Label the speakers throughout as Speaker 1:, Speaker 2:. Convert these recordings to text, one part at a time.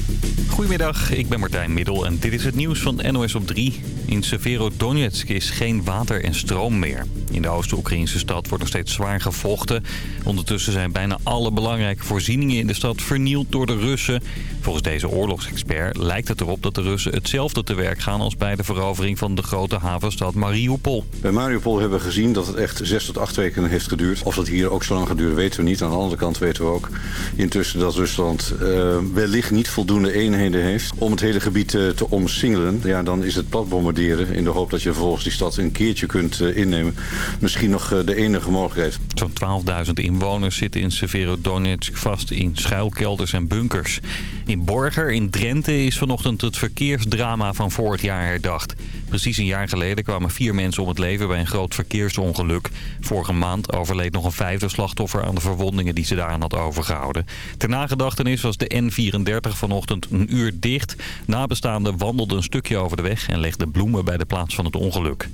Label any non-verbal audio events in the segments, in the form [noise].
Speaker 1: thank you Goedemiddag, ik ben Martijn Middel en dit is het nieuws van NOS op 3. In Severodonetsk is geen water en stroom meer. In de Oost-Oekraïnse stad wordt nog steeds zwaar gevochten. Ondertussen zijn bijna alle belangrijke voorzieningen in de stad vernield door de Russen. Volgens deze oorlogsexpert lijkt het erop dat de Russen hetzelfde te werk gaan... als bij de verovering van de grote havenstad Mariupol.
Speaker 2: Bij Mariupol hebben we gezien dat het echt zes tot acht weken heeft geduurd. Of dat hier ook zo lang duren weten we niet. Aan de andere kant weten we ook intussen dat Rusland uh, wellicht niet voldoende heeft... om het hele gebied uh, te omsingelen. Ja, dan is het plat bombarderen in de hoop dat je vervolgens die stad een keertje kunt uh, innemen misschien nog de enige mogelijkheid.
Speaker 1: Zo'n 12.000 inwoners zitten in Severodonetsk vast in schuilkelders en bunkers. In Borger in Drenthe is vanochtend het verkeersdrama van vorig jaar herdacht. Precies een jaar geleden kwamen vier mensen om het leven bij een groot verkeersongeluk. Vorige maand overleed nog een vijfde slachtoffer aan de verwondingen die ze daaraan had overgehouden. Ter nagedachtenis was de N34 vanochtend een uur dicht. Nabestaanden wandelden een stukje over de weg en legden bloemen bij de plaats van het ongeluk.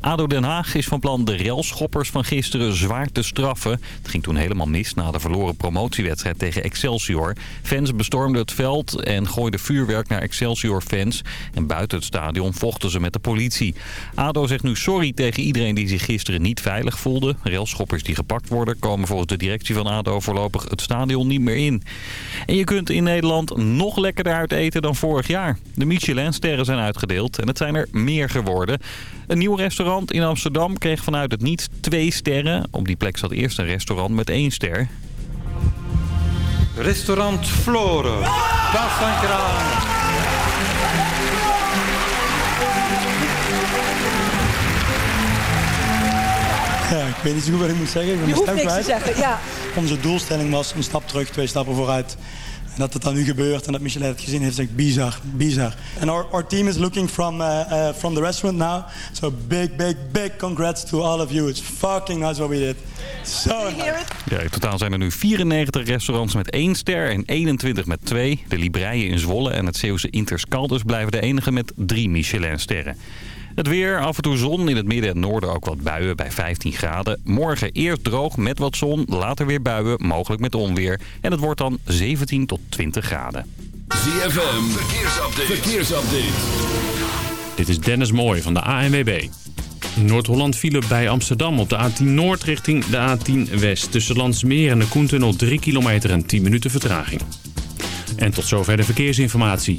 Speaker 1: ADO Den Haag is van plan de relschoppers van gisteren zwaar te straffen. Het ging toen helemaal mis na de verloren promotiewedstrijd tegen Excelsior. Fans bestormden het veld en gooiden vuurwerk naar Excelsior-fans. En buiten het stadion vochten ze met de politie. ADO zegt nu sorry tegen iedereen die zich gisteren niet veilig voelde. Relschoppers die gepakt worden komen volgens de directie van ADO voorlopig het stadion niet meer in. En je kunt in Nederland nog lekkerder uit eten dan vorig jaar. De Michelin-sterren zijn uitgedeeld en het zijn er meer geworden. Een nieuw restaurant in Amsterdam kreeg vanuit het niets twee sterren. Op die plek zat eerst een restaurant met één ster.
Speaker 3: Restaurant Floren. Bas van Kraan.
Speaker 4: Ja, ik weet niet zo goed wat ik moet zeggen. Ik ben
Speaker 5: Je
Speaker 4: mijn
Speaker 5: hoeft
Speaker 4: stem
Speaker 5: niks te zeggen, ja.
Speaker 4: Onze doelstelling was een stap terug, twee stappen vooruit. En dat het dan nu gebeurt en dat Michelin het gezien heeft, is echt bizar, bizar. And our, our team is looking from, uh, uh, from the restaurant now. So big, big, big congrats to all of you. It's fucking nice what we did. So nice.
Speaker 1: Ja, in totaal zijn er nu 94 restaurants met één ster en 21 met twee. De Libreien in Zwolle en het Zeeuwse Interscaldus blijven de enige met drie Michelin-sterren. Het weer, af en toe zon, in het midden en noorden ook wat buien bij 15 graden. Morgen eerst droog met wat zon, later weer buien, mogelijk met onweer. En het wordt dan 17 tot 20 graden.
Speaker 6: ZFM, verkeersupdate. verkeersupdate.
Speaker 7: Dit is Dennis Mooij van de ANWB. Noord-Holland file bij Amsterdam op de A10 Noord richting de A10 West. Tussen Landsmeer en de Koentunnel 3 kilometer en 10 minuten vertraging. En tot zover de verkeersinformatie.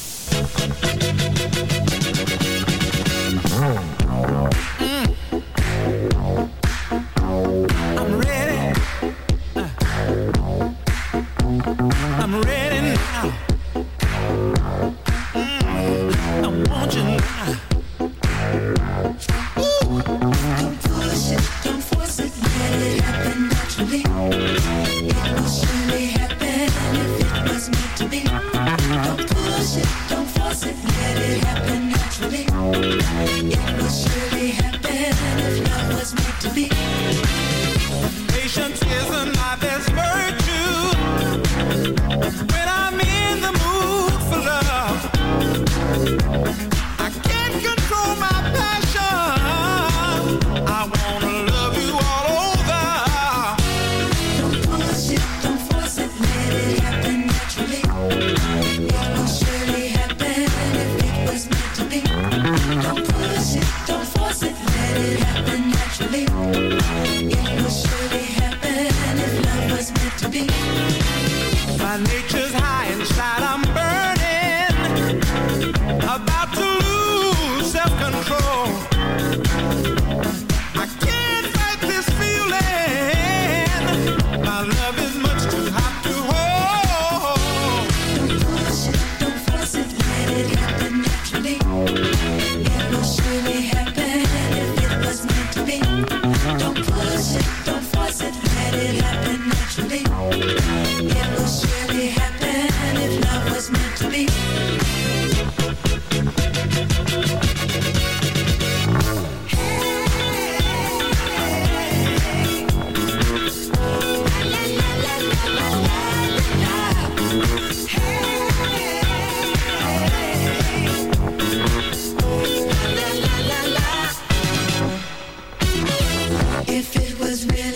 Speaker 8: was
Speaker 9: real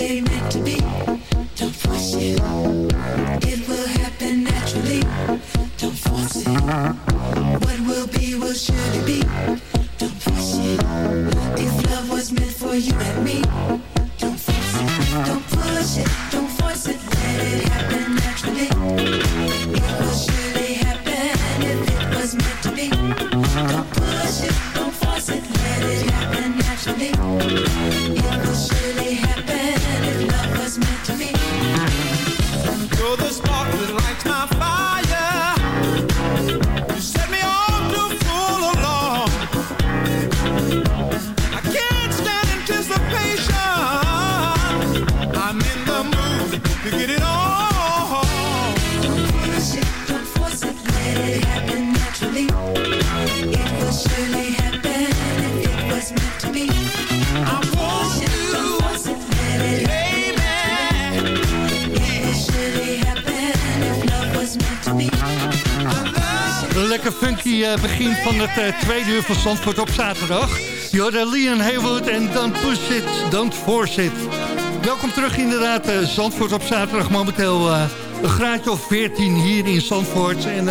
Speaker 9: van het eh, tweede uur van Zandvoort op zaterdag. Jorda Leon Haywood en Don't Push It, Don't Force It. Welkom terug inderdaad, eh, Zandvoort op zaterdag. Momenteel eh, een graadje of 14 hier in Zandvoort. En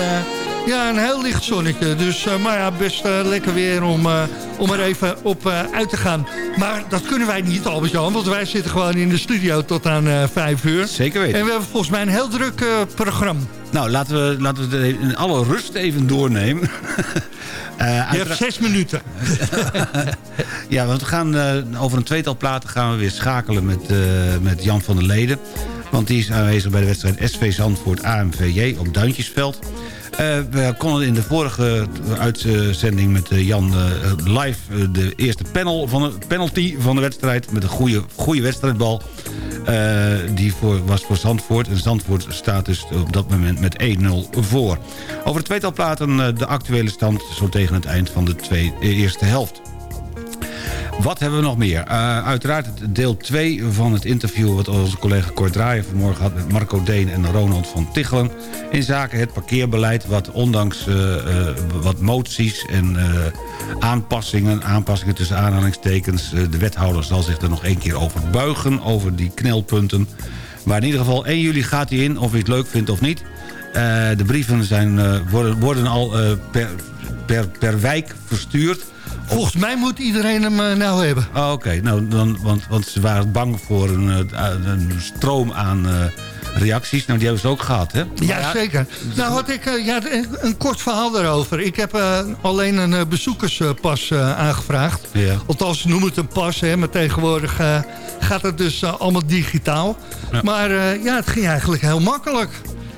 Speaker 9: ja, een heel licht zonnetje. Dus, maar ja, best lekker weer om, om er even op uit te gaan. Maar dat kunnen wij niet, Albert-Jan. Want wij zitten gewoon in de studio tot aan eh 5 uur.
Speaker 10: Zeker weten.
Speaker 9: En we hebben volgens mij een heel druk programma.
Speaker 10: Nou, laten we, laten we het in alle rust even doornemen. [laughs] Eh,
Speaker 9: Je hebt zes minuten. [laughs]
Speaker 10: ja, want we gaan eh, over een tweetal platen gaan we weer schakelen met, eh, met Jan van der Leden. Want die is aanwezig bij de wedstrijd SV Zandvoort AMVJ op Duintjesveld. We konden in de vorige uitzending met Jan live de eerste panel van de, penalty van de wedstrijd... met een goede, goede wedstrijdbal. Eh, die voor, was voor Zandvoort. En Zandvoort staat dus op dat moment met 1-0 voor. Over de tweetal platen eh, de actuele stand... zo tegen het eind van de eh, eerste helft. Wat hebben we nog meer? Eh, uiteraard deel 2 van het interview... wat onze collega Cor Draaien vanmorgen had met Marco Deen en Ronald van Tichelen... in zaken het parkeerbeleid... wat ondanks eh, eh, wat moties en aanpassingen... aanpassingen tussen aanhalingstekens... de wethouder zal zich er nog één keer over buigen... over die knelpunten. Maar in ieder geval 1 juli gaat hij in, of hij het leuk vindt of niet... De brieven zijn, worden, worden al per, per, per wijk verstuurd...
Speaker 9: Volgens mij moet iedereen hem eh, nou hebben.
Speaker 10: Oh, Oké, nou, dan, want, want ze waren bang voor een, eh, een stroom aan eh, reacties. Nou, die hebben ze ook gehad, hè?
Speaker 9: Ja, zeker. Nou had ik eh, ja, een, kort verhaal daarover. Ik heb eh, alleen een eh, bezoekerspas eh, aangevraagd.
Speaker 10: Ja.
Speaker 9: Althans, noem het een pas, hè, maar tegenwoordig eh, gaat het dus eh, allemaal digitaal.
Speaker 10: Ja.
Speaker 9: Maar eh, ja, het ging eigenlijk heel makkelijk.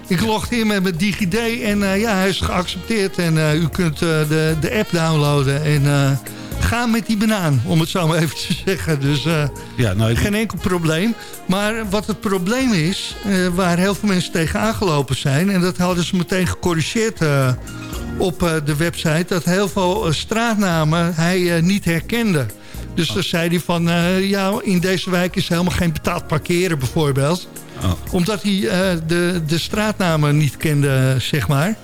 Speaker 9: Ik logde in met mijn DigiD en eh, ja, hij is geaccepteerd. En eh, u kunt eh, de, de app downloaden en ga met die banaan, om het zo maar even te zeggen. Dus
Speaker 10: Ja, nou, ik,
Speaker 9: geen enkel probleem. Maar wat het probleem is, waar heel veel mensen tegen aangelopen zijn... en dat hadden ze meteen gecorrigeerd op de website... dat heel veel straatnamen hij niet herkende. Dus dan zei hij van, ja, in deze wijk is helemaal geen betaald parkeren bijvoorbeeld.
Speaker 10: Oh.
Speaker 9: Omdat hij eh, de, de straatnamen niet kende, zeg maar.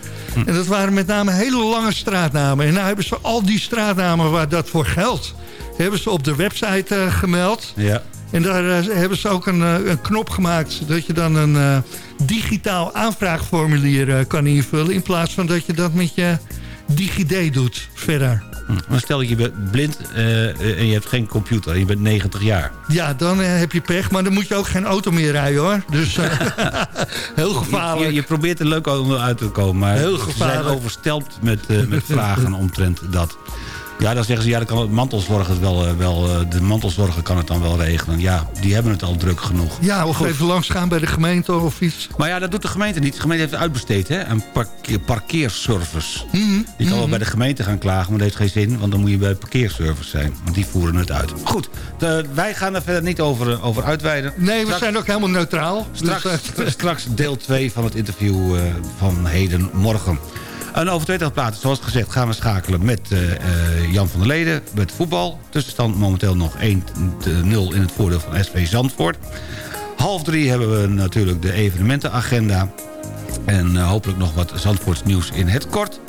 Speaker 9: En dat waren met name hele lange straatnamen. En nou hebben ze al die straatnamen waar dat voor geldt... hebben ze op de website eh, gemeld.
Speaker 10: ja.
Speaker 9: En daar eh, hebben ze ook een, een knop gemaakt... zodat je dan een digitaal aanvraagformulier kan invullen... in plaats van dat je dat met je DigiD doet verder.
Speaker 10: Hm. Maar stel dat je bent blind eh, en je hebt geen computer je bent 90 jaar.
Speaker 9: Ja, dan eh, heb je pech, maar dan moet je ook geen auto meer rijden hoor. Dus eh, [laughs] [laughs] heel gevaarlijk.
Speaker 10: Je, je probeert er leuk uit te komen, maar
Speaker 9: Heel
Speaker 10: ze zijn
Speaker 9: gevaarlijk.
Speaker 10: overstelpt met, eh, met [laughs] vragen omtrent dat. Ja, dan zeggen ze, ja, dan kan het mantelzorg het wel, eh, wel eh, de mantelzorger kan het dan wel regelen. Ja, die hebben het al druk genoeg.
Speaker 9: Ja, of even langs gaan bij de gemeente of iets.
Speaker 10: Maar ja, dat doet de gemeente niet. De gemeente heeft het uitbesteed, hè? Een parkeer, parkeerservice.
Speaker 9: Mhm,
Speaker 10: Je kan wel bij de gemeente gaan klagen, maar dat heeft geen zin. Want dan moet je bij de parkeerservice zijn. Want die voeren het uit. Goed, de- wij gaan er verder niet over, eh, over uitweiden.
Speaker 9: Nee, we
Speaker 10: Straks-
Speaker 9: zijn ook helemaal neutraal.
Speaker 10: Straks,
Speaker 9: Dus, eh, [laughs]
Speaker 10: straks deel 2 van het interview eh, van heden morgen. En over tweetal platen, zoals gezegd, gaan we schakelen met eh, eh, Jan van der Leden. Met voetbal. Tussenstand momenteel nog 1-0 in het voordeel van SV Zandvoort. Half drie hebben we natuurlijk de evenementenagenda. En eh, hopelijk nog wat Zandvoorts nieuws in het kort.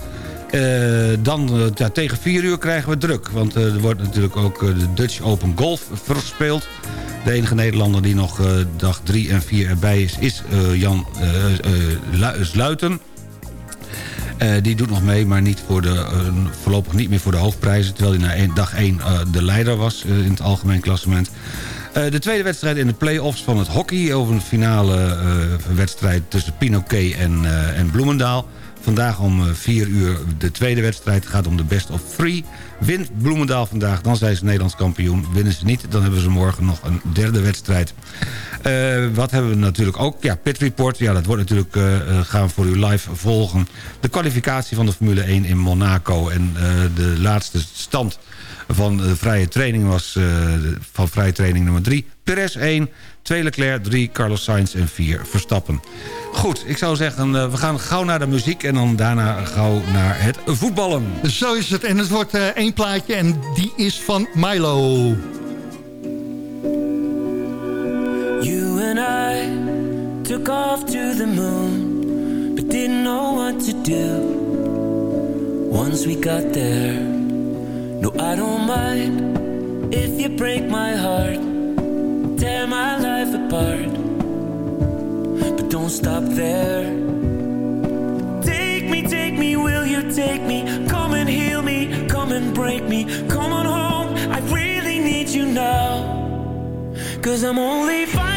Speaker 10: Dan tegen vier uur krijgen we druk. Want er wordt natuurlijk ook de Dutch Open Golf verspeeld. De enige Nederlander die nog dag drie en vier erbij is... is Jan Lu- Sluiten. Eh, die doet nog mee, maar niet voor de, eh, voorlopig niet meer voor de hoofdprijzen... terwijl hij na dag 1 de leider was eh, in het algemeen klassement. Eh, de tweede wedstrijd in de play-offs van het hockey... over een finale eh, wedstrijd tussen Pinoquet en, eh, en Bloemendaal. Vandaag om 4 uur de tweede wedstrijd. Het gaat om de best of three. Wint Bloemendaal vandaag, dan zijn ze Nederlands kampioen. Winnen ze niet, dan hebben ze morgen nog een derde wedstrijd. Eh, wat hebben we natuurlijk ook? Ja, Pit Report. Ja, dat wordt natuurlijk, eh, eh, gaan voor u live volgen. De kwalificatie van de Formule 1 in Monaco. En de laatste stand van de vrije training was eh, van vrije training nummer 3. Perez 1, 2 Leclerc, 3 Carlos Sainz en 4 Verstappen. Goed, ik zou zeggen, eh, we gaan gauw naar de muziek... en dan daarna gauw naar het voetballen.
Speaker 9: Zo is het. En het wordt eh, één plaatje en die is van Milo.
Speaker 11: You and I took off to the moon, but didn't know what to do. Once we got there, no, I don't mind if you break my heart, tear my life apart. But don't stop there. Take me, take me, will you take me? Come and heal me, come and break me. Come on home, I really need you now. Cause I'm only finding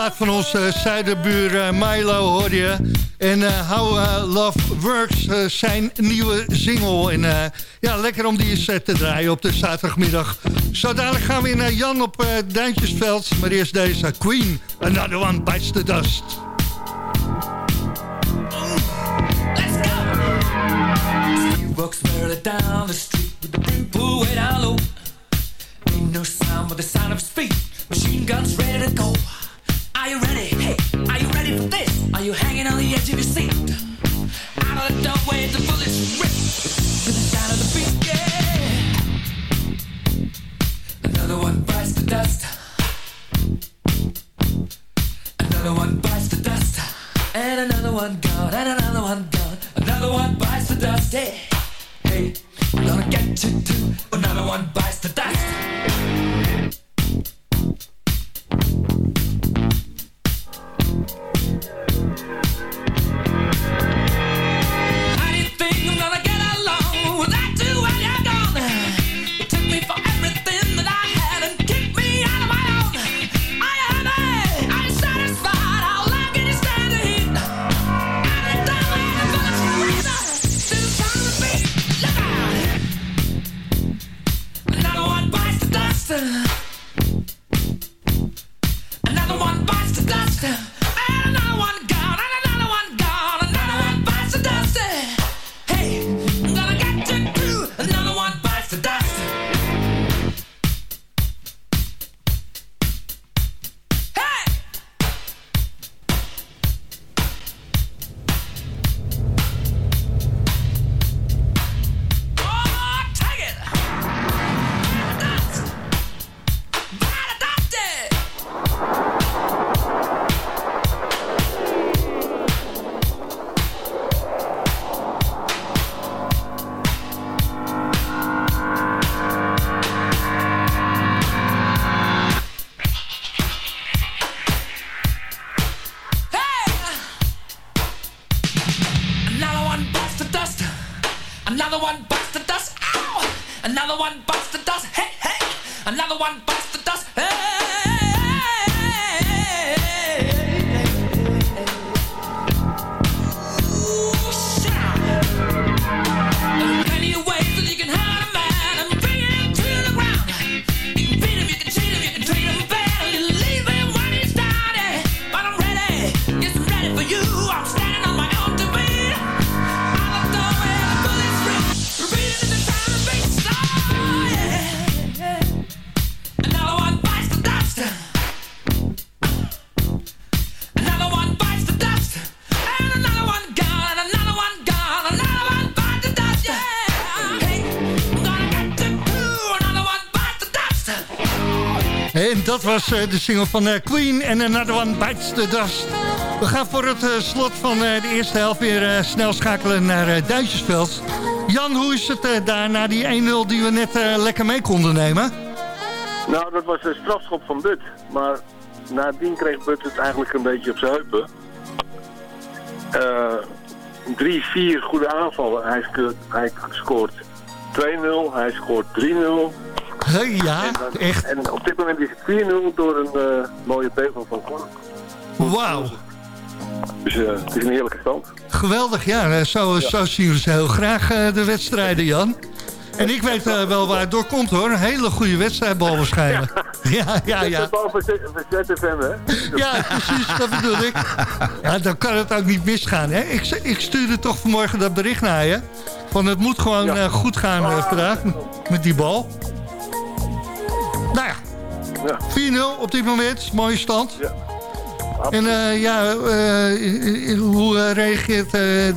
Speaker 9: plaat van onze zuiderbuur eh, Milo hoorde je. En eh, How eh, Love Works, eh, zijn nieuwe single. En eh, ja, lekker om die eh, te draaien op de zaterdagmiddag. Zo dadelijk gaan we naar Jan op eh, Duintjesveld. Maar eerst deze Queen, Another One Bites the Dust.
Speaker 11: He walks barely down the street with the brim pulled way down low. Ain't no sound but the sound of feet. Machine guns ready to go. Are you ready? Hey, are you ready for this? Are you hanging on the edge of your seat? Out of the doorway, the bullets rip to the sound of the beat. Yeah. Another one bites the dust. Another one bites the dust. And another one gone, and another one gone. Another one bites the dust. Hey, hey, I'm gonna get you too. Another one bites
Speaker 9: dat was eh, de single van eh, Queen en Another One Bites the Dust. We gaan voor het eh, slot van de eerste helft weer snel schakelen naar Duitsersveld. Jan, hoe is het daar na die 1-0 die we net lekker mee konden nemen?
Speaker 12: Nou, dat was een strafschop van But. Maar nadien kreeg But het eigenlijk een beetje op zijn heupen. Eh, drie, vier goede aanvallen. Hij, hij scoort 2-0, hij scoort 3-0.
Speaker 9: Ja,
Speaker 12: en dan-
Speaker 9: echt.
Speaker 12: En op dit moment is het 4-0 door een eh, mooie tegel van Kork.
Speaker 9: Wauw,
Speaker 12: Dus eh, het is een heerlijke stand.
Speaker 9: geweldig. Ja, eh, zo, zo zien we ze heel graag de wedstrijden, Jan. En ik weet wel waar het door komt, hoor. Een hele goede wedstrijdbal waarschijnlijk. [laughs] Ja, ja, ja.
Speaker 12: Het bal voor ZFM, hè?
Speaker 9: Ja, precies, dat bedoel ik. Ja, dan kan het ook niet misgaan. Hè? Ik, ik stuurde toch vanmorgen dat bericht naar je. Van het moet gewoon goed gaan vandaag met die bal. Nou ja, 4-0 op dit moment. Mooie stand. En eh, ja, eh, hoe eh, reageert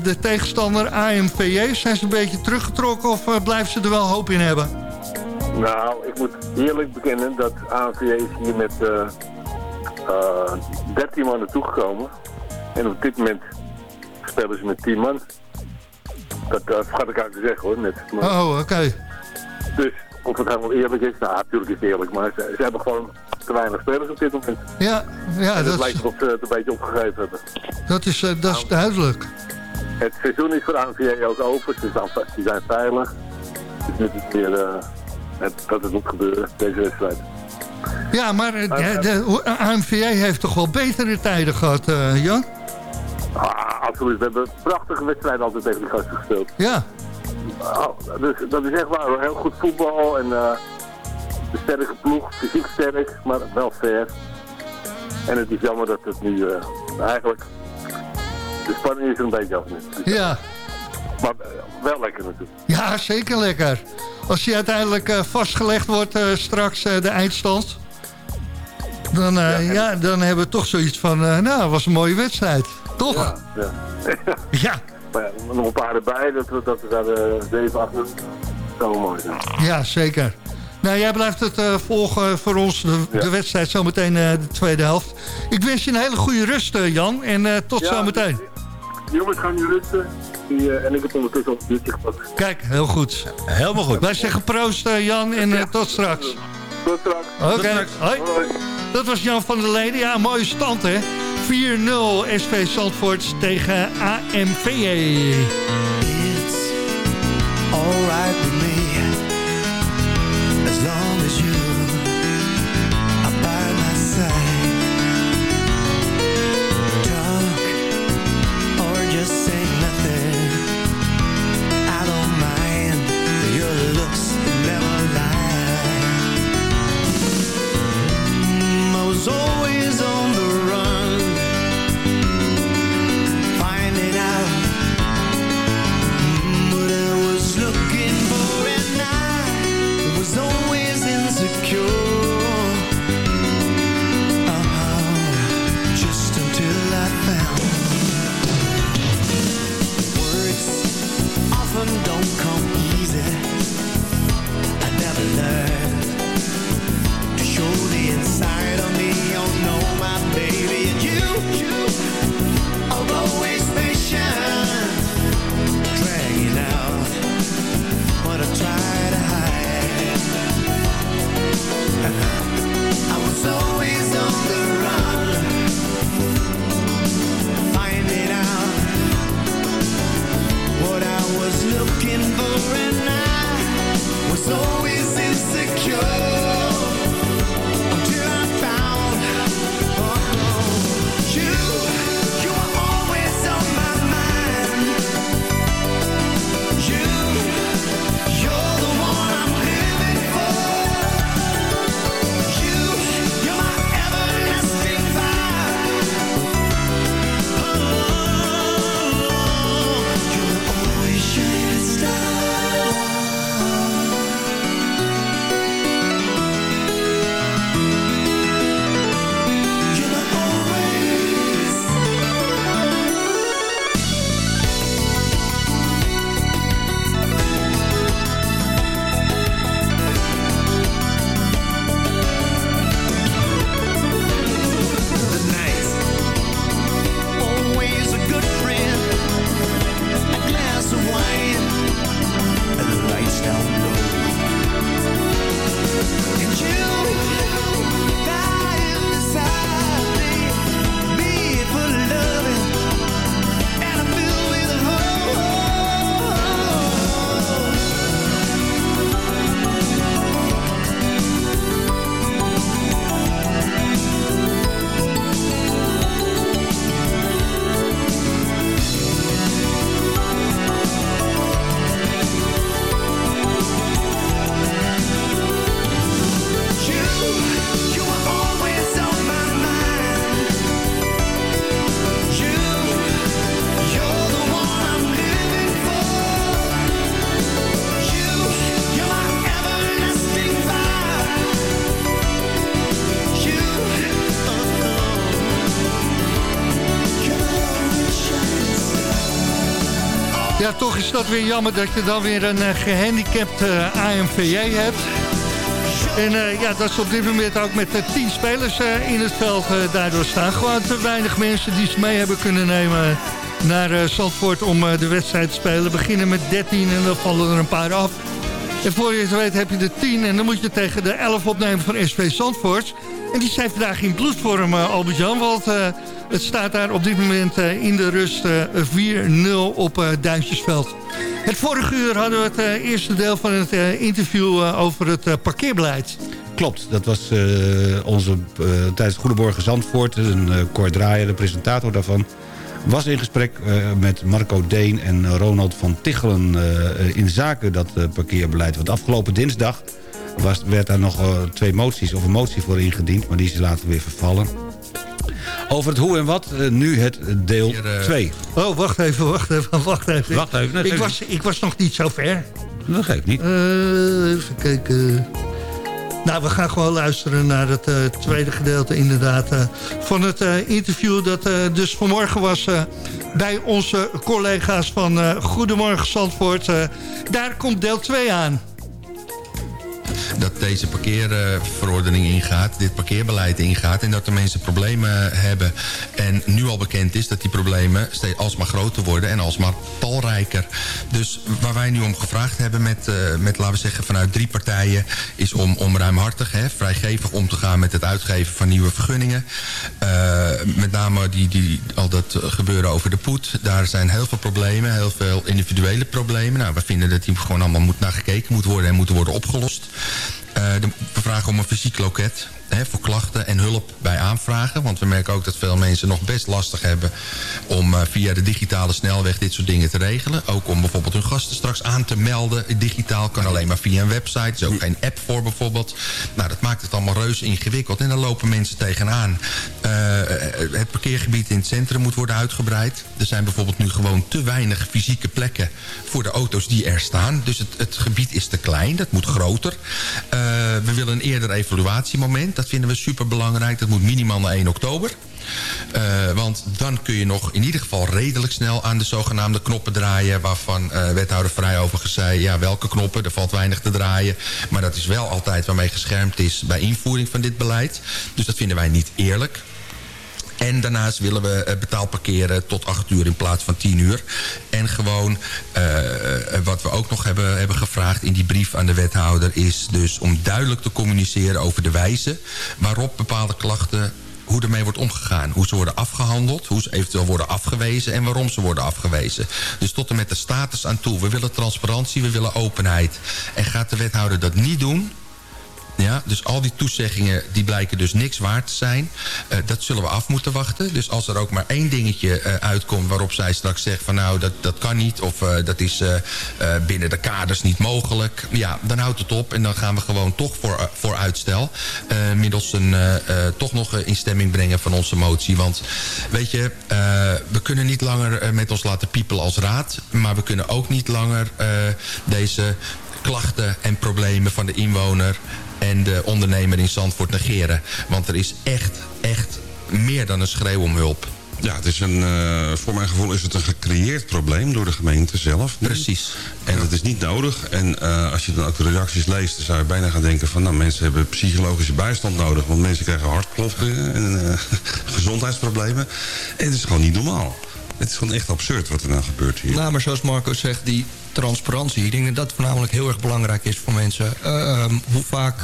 Speaker 9: de tegenstander AMVJ? Zijn ze een beetje teruggetrokken of blijven ze er wel hoop in hebben?
Speaker 12: Nou, ik moet eerlijk bekennen dat ANVJ is hier met eh eh 13 man naartoe gekomen. En op dit moment spelen ze met 10 man. Dat, dat vergat ik uit te zeggen hoor, net. Maar-
Speaker 9: Oh, oké.
Speaker 12: Dus, of het helemaal eerlijk is, nou natuurlijk is het eerlijk, maar ze, ze hebben gewoon te weinig spelers op dit moment.
Speaker 9: Ja, ja
Speaker 12: en het
Speaker 9: dat,
Speaker 12: lijkt erop ze het een beetje opgegeven hebben.
Speaker 9: dat, is, eh, dat is duidelijk.
Speaker 12: Het seizoen is voor ANVJ ook over, ze zijn, ze zijn veilig. Dus nu is het weer eh, het, dat het moet gebeuren, deze wedstrijd.
Speaker 9: Ja, maar eh, de, de AMVJ heeft toch wel betere tijden gehad, eh, Jan?
Speaker 12: Ah, absoluut. We hebben prachtige wedstrijden altijd tegen die gasten gespeeld.
Speaker 9: Ja.
Speaker 12: Oh, dus, dat is echt waar. Heel goed voetbal en een sterke ploeg. Fysiek sterk, maar wel fair. En het is jammer dat het nu eh, eigenlijk... De spanning is er een beetje af nu.
Speaker 9: Ja.
Speaker 12: Maar eh, wel lekker natuurlijk.
Speaker 9: Ja, zeker lekker. Als die uiteindelijk vastgelegd wordt straks de eindstand... Dan, eh, ja, dan hebben we toch zoiets van... nou, was een mooie wedstrijd. Toch?
Speaker 12: Ja.
Speaker 9: Ja. [laughs]
Speaker 12: Maar ja, nog een paar erbij, dat we, dat we daar uh, 7, 8 Dat zou wel mooi zijn.
Speaker 9: Ja, zeker. Nou, jij blijft het eh, volgen voor ons, de, de wedstrijd, zometeen eh, de tweede helft. Ik wens je een hele goede rust, eh, Jan. En eh, tot
Speaker 12: Ja,
Speaker 9: zometeen.
Speaker 12: De jongens gaan nu rusten. Die, eh, en ik heb ondertussen al een biertje gepakt.
Speaker 9: Kijk, heel goed.
Speaker 10: Helemaal goed.
Speaker 9: Wij zeggen proost, eh, Jan, en eh, tot straks.
Speaker 12: Tot straks.
Speaker 9: Oké, hoi. Dat was Jan van der Leden. Ja, mooie stand, hè? 4-0 SV Zandvoort tegen AMV.
Speaker 5: alright with me as long as
Speaker 9: dat weer jammer dat je dan weer een eh, gehandicapt eh, AMVJ hebt. En eh, ja, dat is op dit moment ook met uh, tien spelers in het veld daardoor staan. Gewoon te weinig mensen die ze mee hebben kunnen nemen naar Zandvoort om de wedstrijd te spelen. Beginnen met 13 en dan vallen er een paar af. En voor je het weet heb je de 10 en dan moet je tegen de 11 opnemen van SV Zandvoort. En die zijn vandaag in bloedvorm, Albert-Jan. Want het staat daar op dit moment in de rust 4-0 op Duintjesveld. Het vorige uur hadden we het eerste deel van het interview over het parkeerbeleid.
Speaker 10: Klopt, dat was onze, tijdens Goedemorgen Zandvoort. Een uh, Draaier, de presentator daarvan was in gesprek met Marco Deen en Ronald van Tichelen... in zaken dat parkeerbeleid. Want afgelopen dinsdag was, werd daar nog twee moties of een motie voor ingediend... maar die is later weer vervallen. Over het hoe en wat, uh, nu het deel 2.
Speaker 9: Uh, oh, wacht even, wacht even, [laughs] wacht even.
Speaker 10: Wacht even.
Speaker 9: Ik was, ik was nog niet zo ver.
Speaker 10: Dat geeft niet.
Speaker 9: even kijken. Nou, we gaan gewoon luisteren naar het uh, tweede gedeelte inderdaad uh, van het uh, interview dat dus vanmorgen was bij onze collega's van Goedemorgen Zandvoort. daar komt deel 2 aan
Speaker 13: dat deze parkeerverordening ingaat, dit parkeerbeleid ingaat... en dat de mensen problemen hebben. En nu al bekend is dat die problemen steeds alsmaar groter worden... en alsmaar talrijker. Dus waar wij nu om gevraagd hebben met, uh, met laten we zeggen, vanuit drie partijen... is om, om ruimhartig, hè, vrijgevig om te gaan met het uitgeven van nieuwe vergunningen. Uh, met name die, die, al dat gebeuren over de poet. Daar zijn heel veel problemen, heel veel individuele problemen. Nou, we vinden dat die gewoon allemaal moet naar gekeken moet worden... en moeten worden opgelost. De, we vragen om een fysiek loket voor klachten en hulp bij aanvragen. Want we merken ook dat veel mensen nog best lastig hebben... om uh, via de digitale snelweg dit soort dingen te regelen. Ook om bijvoorbeeld hun gasten straks aan te melden. Digitaal kan alleen maar via een website. Er is ook geen app voor bijvoorbeeld. Nou, dat maakt het allemaal reuze ingewikkeld. En dan lopen mensen tegenaan. Uh, het parkeergebied in het centrum moet worden uitgebreid. Er zijn bijvoorbeeld nu gewoon te weinig fysieke plekken... voor de auto's die er staan. Dus het, het gebied is te klein. Dat moet groter. We willen een eerder evaluatiemoment dat vinden we super belangrijk. Dat moet minimaal naar 1 oktober. Uh, want dan kun je nog in ieder geval redelijk snel aan de zogenaamde knoppen draaien... waarvan uh, wethouder Vrij overigens zei... ja, welke knoppen, er valt weinig te draaien. Maar dat is wel altijd waarmee geschermd is bij invoering van dit beleid. Dus dat vinden wij niet eerlijk. En daarnaast willen we betaald parkeren tot 8 uur in plaats van 10 uur. En gewoon, uh, wat we ook nog hebben, hebben gevraagd in die brief aan de wethouder... is dus om duidelijk te communiceren over de wijze waarop bepaalde klachten hoe ermee wordt omgegaan. Hoe ze worden afgehandeld, hoe ze eventueel worden afgewezen... en waarom ze worden afgewezen. Dus tot en met de status aan toe. We willen transparantie, we willen openheid. En gaat de wethouder dat niet doen... Ja, dus al die toezeggingen die blijken dus niks waard te zijn. Uh, dat zullen we af moeten wachten. Dus als er ook maar één dingetje uh, uitkomt waarop zij straks zegt van nou dat, dat kan niet of uh, dat is binnen de kaders niet mogelijk. Ja, dan houdt het op en dan gaan we gewoon toch voor, voor uitstel. middels een toch nog in stemming brengen van onze motie. Want weet je, we kunnen niet langer met ons laten piepelen als raad. Maar we kunnen ook niet langer deze klachten en problemen van de inwoner en de ondernemer in Zandvoort negeren. Want er is echt, echt meer dan een schreeuw om hulp.
Speaker 14: Ja, het is een, uh, voor mijn gevoel is het een gecreëerd probleem door de gemeente zelf.
Speaker 13: Precies.
Speaker 14: En dat is niet nodig. En uh, als je dan ook de reacties leest, dan zou je bijna gaan denken van... nou, mensen hebben psychologische bijstand nodig. Want mensen krijgen hartkloppingen en uh, [laughs] gezondheidsproblemen. En het is gewoon niet normaal. Het is gewoon echt absurd wat er nou gebeurt hier.
Speaker 15: Nou, maar zoals Marco zegt, die transparantie. Ik denk dat dat voornamelijk heel erg belangrijk is voor mensen. Uh, hoe vaak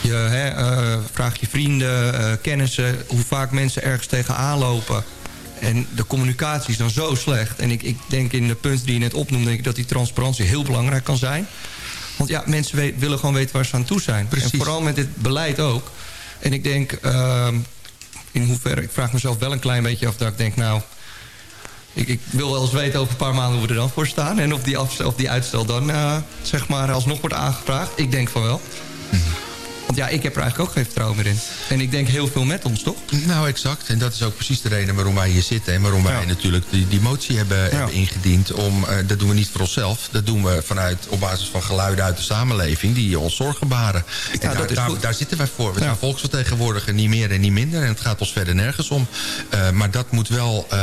Speaker 15: je hè, uh, vraag je vrienden, uh, kennissen... hoe vaak mensen ergens tegenaan lopen. En de communicatie is dan zo slecht. En ik, ik denk in de punten die je net opnoemde... Denk ik dat die transparantie heel belangrijk kan zijn. Want ja, mensen weet, willen gewoon weten waar ze aan toe zijn. Precies. En vooral met dit beleid ook. En ik denk, uh, in hoeverre... ik vraag mezelf wel een klein beetje af dat ik denk... nou ik, wil wel eens weten over een paar maanden hoe we er dan voor staan. En of die, afstel, of die uitstel dan uh, zeg maar alsnog wordt aangevraagd. Ik denk van wel. Ja, ik heb er eigenlijk ook geen vertrouwen meer in. En ik denk heel veel met ons, toch?
Speaker 13: Nou, exact. En dat is ook precies de reden waarom wij hier zitten. En waarom wij natuurlijk die, die motie hebben, hebben ingediend. Om, eh, dat doen we niet voor onszelf. Dat doen we vanuit, op basis van geluiden uit de samenleving... die ons zorgen baren. En daar,
Speaker 15: dat is
Speaker 13: daar, zitten wij voor. We zijn volksvertegenwoordiger, niet meer en niet minder. En het gaat ons verder nergens om. Eh, maar dat moet wel, eh,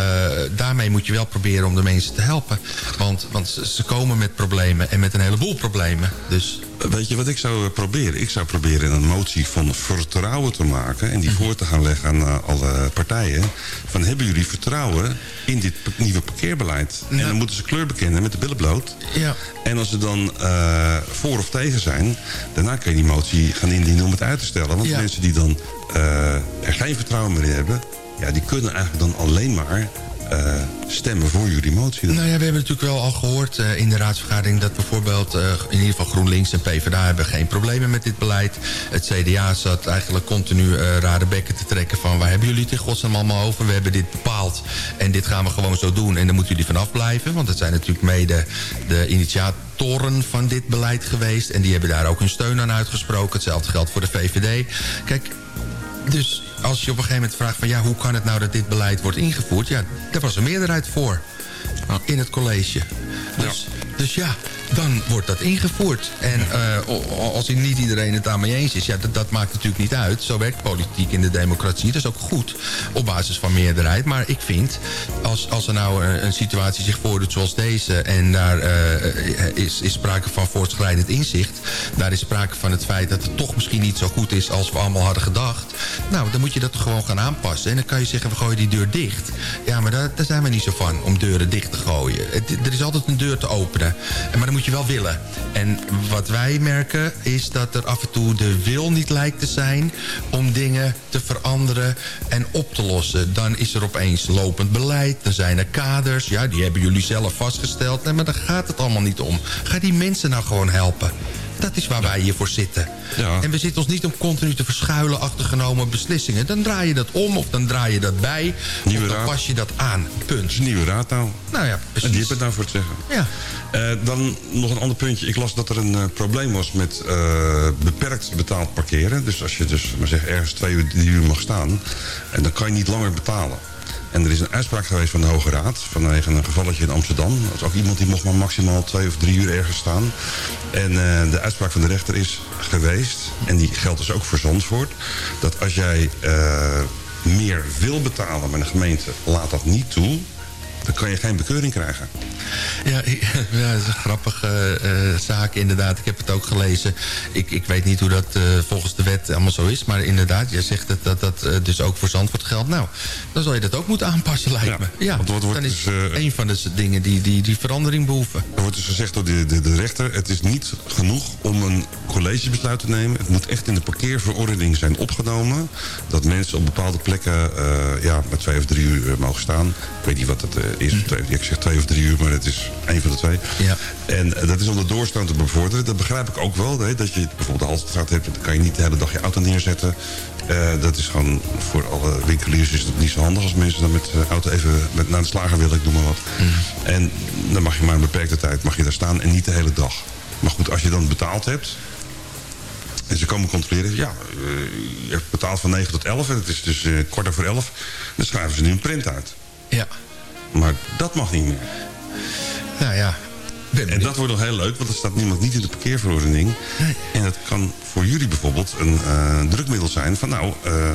Speaker 13: daarmee moet je wel proberen om de mensen te helpen. Want, want ze komen met problemen en met een heleboel problemen. Dus...
Speaker 14: Weet je wat ik zou eh, proberen? Ik zou proberen een motie van vertrouwen te maken... en die
Speaker 13: Mhm.
Speaker 14: voor te gaan leggen aan eh, alle partijen. Van hebben jullie vertrouwen in dit nieuwe parkeerbeleid? En dan moeten ze kleur bekennen met de billen bloot.
Speaker 13: Ja.
Speaker 14: En als ze dan eh, voor of tegen zijn... daarna kun je die motie gaan indienen om het uit te stellen. Want
Speaker 13: Ja.
Speaker 14: mensen die dan er geen vertrouwen meer in hebben... Ja, die kunnen eigenlijk dan alleen maar eh, stemmen voor jullie motie.
Speaker 13: Nou ja, we hebben natuurlijk wel al gehoord eh, in de raadsvergadering... dat bijvoorbeeld eh, in ieder geval GroenLinks en PvdA hebben geen problemen met dit beleid. Het CDA zat eigenlijk continu rare bekken te trekken van... waar hebben jullie het in godsnaam allemaal over? We hebben dit bepaald en dit gaan we gewoon zo doen. En daar moeten jullie vanaf blijven. Want het zijn natuurlijk mede de initiatoren van dit beleid geweest. En die hebben daar ook hun steun aan uitgesproken. Hetzelfde geldt voor de VVD. Kijk, dus als je op een gegeven moment vraagt van... ja, hoe kan het nou dat dit beleid wordt ingevoerd? Ja, daar was een meerderheid voor in het college. Dus, dus ja, dan wordt dat ingevoerd. En eh, o- als niet iedereen het daarmee eens is... ja, dat, dat maakt natuurlijk niet uit. Zo werkt politiek in de democratie. Dat is ook goed op basis van meerderheid. Maar ik vind, als, als er nou een, een situatie zich voordoet zoals deze... en daar eh, is, is sprake van voortschrijdend inzicht... daar is sprake van het feit dat het toch misschien niet zo goed is... als we allemaal hadden gedacht. Nou, dan moet je dat gewoon gaan aanpassen. En dan kan je zeggen, we gooien die deur dicht. Ja, maar daar, daar zijn we niet zo van, om deuren dicht er is altijd een deur te openen. En- Maar dan moet je wel willen. En wat wij merken is dat er af en toe de wil niet lijkt te zijn... om dingen te veranderen en op te lossen. Dan is er opeens lopend beleid, dan zijn er kaders. Ja, die hebben jullie zelf vastgesteld. Nee, maar daar gaat het allemaal niet om. Ga die mensen nou gewoon helpen. Dat is waar wij hier voor zitten. En we zitten ons niet om continu te verschuilen achter genomen beslissingen. Dan draai je dat om of dan draai je dat bij.
Speaker 14: Nieuwe
Speaker 13: of dan
Speaker 14: raad.
Speaker 13: pas je dat aan. Punt.
Speaker 14: is nieuwe raad nou.
Speaker 13: Nou ja, precies.
Speaker 14: En die hebben het nou voor te zeggen.
Speaker 13: Ja.
Speaker 14: Eh, dan nog een ander puntje. Ik las dat er een eh, probleem was met eh, beperkt betaald parkeren. Dus als je dus maar zeg, ergens twee uur, drie uur mag staan... En dan kan je niet langer betalen. En er is een uitspraak geweest van de Hoge Raad... vanwege een gevalletje in Amsterdam. Dat is ook iemand die mocht maar maximaal twee of drie uur ergens staan. En eh, de uitspraak van de rechter is geweest... en die geldt dus ook voor Zandvoort... dat als jij eh, meer wil betalen, maar de gemeente laat dat niet toe... dan kan je geen bekeuring krijgen.
Speaker 13: Ja, [laughs] ja, dat is een grappige eh, zaak inderdaad. Ik heb het ook gelezen. Ik, ik weet niet hoe dat eh, volgens de wet allemaal zo is. Maar inderdaad, jij zegt dat dat, dat eh, dus ook voor Zandvoort geldt. Nou, dan zal je dat ook moeten aanpassen, lijkt me. Ja,
Speaker 14: want wordt
Speaker 13: dan is
Speaker 14: dus,
Speaker 13: een van de dingen die, die, die verandering behoeven.
Speaker 14: Er wordt dus gezegd door de, de, de rechter... het is niet genoeg om een collegebesluit te nemen. Het moet echt in de parkeerverordening zijn opgenomen... dat mensen op bepaalde plekken ja, met twee of drie uur mogen staan. Ik weet niet wat het eh, is. Twee, ik zeg twee of drie uur, maar het is één van de twee.
Speaker 13: Ja.
Speaker 14: En eh, dat is om de doorstroom te bevorderen. Dat begrijp ik ook wel. Hè, dat je bijvoorbeeld de Haltestraat hebt... dan kan je niet de hele dag je auto neerzetten. Eh, dat is gewoon voor alle winkeliers is het niet zo handig... als mensen dan met de auto even met, naar de slager willen, ik noem maar wat. En dan mag je maar een beperkte tijd mag je daar staan en niet de hele dag. Maar goed, als je dan betaald hebt... en ze komen controleren... ja, eh, je hebt betaald van 9 tot 11 en het is dus eh, kwart over 11... dan schrijven ze nu een print uit.
Speaker 13: Ja.
Speaker 14: Maar dat mag niet meer.
Speaker 13: Nou ja.
Speaker 14: En dat wordt nog heel leuk, want er staat niemand niet in de parkeerverordening. En dat kan voor jullie bijvoorbeeld een eh, drukmiddel zijn van nou, eh,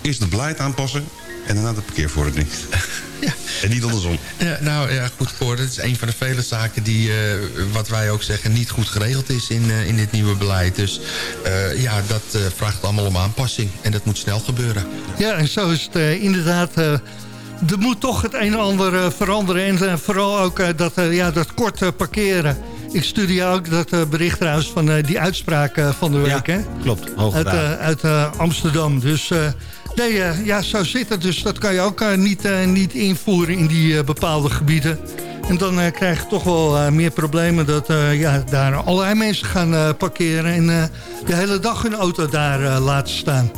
Speaker 14: eerst het beleid aanpassen en daarna de parkeerverordening. [laughs]
Speaker 13: Ja.
Speaker 14: En niet andersom.
Speaker 13: Ja, nou ja, goed gehoord. Het is een van de vele zaken die, eh, wat wij ook zeggen, niet goed geregeld is in, eh, in dit nieuwe beleid. Dus eh, ja, dat eh, vraagt allemaal om aanpassing. En dat moet snel gebeuren.
Speaker 9: Ja, en zo is het eh, inderdaad. Er moet toch het een en ander eh, veranderen. En eh, vooral ook eh, dat, ja, dat kort eh, parkeren. Ik studeer ook dat bericht trouwens van die uitspraak van de week. hè?
Speaker 10: Klopt,
Speaker 9: Uit, uit Amsterdam. Dus nee, ja, zo zit het. Dus dat kan je ook niet, niet invoeren in die bepaalde gebieden. En dan krijg je toch wel meer problemen dat ja, daar allerlei mensen gaan parkeren... en de hele dag hun auto daar laten staan.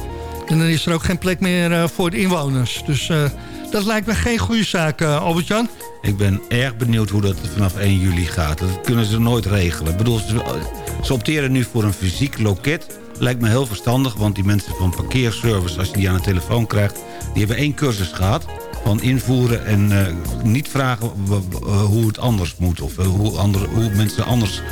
Speaker 9: En dan is er ook geen plek meer voor de inwoners. Dus dat lijkt me geen goede zaak, eh, Albert-Jan.
Speaker 10: Ik ben erg benieuwd hoe dat vanaf 1 juli gaat. Dat kunnen ze nooit regelen. Bedoel, ze- Ze opteren nu voor een fysiek loket. Lijkt me heel verstandig, want die mensen van parkeerservice... als je die aan de telefoon krijgt, die hebben één cursus gehad van invoeren en eh, niet vragen eh, hoe het anders moet... of eh, hoe, andere, hoe mensen anders